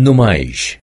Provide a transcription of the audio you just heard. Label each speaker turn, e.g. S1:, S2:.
S1: No mais.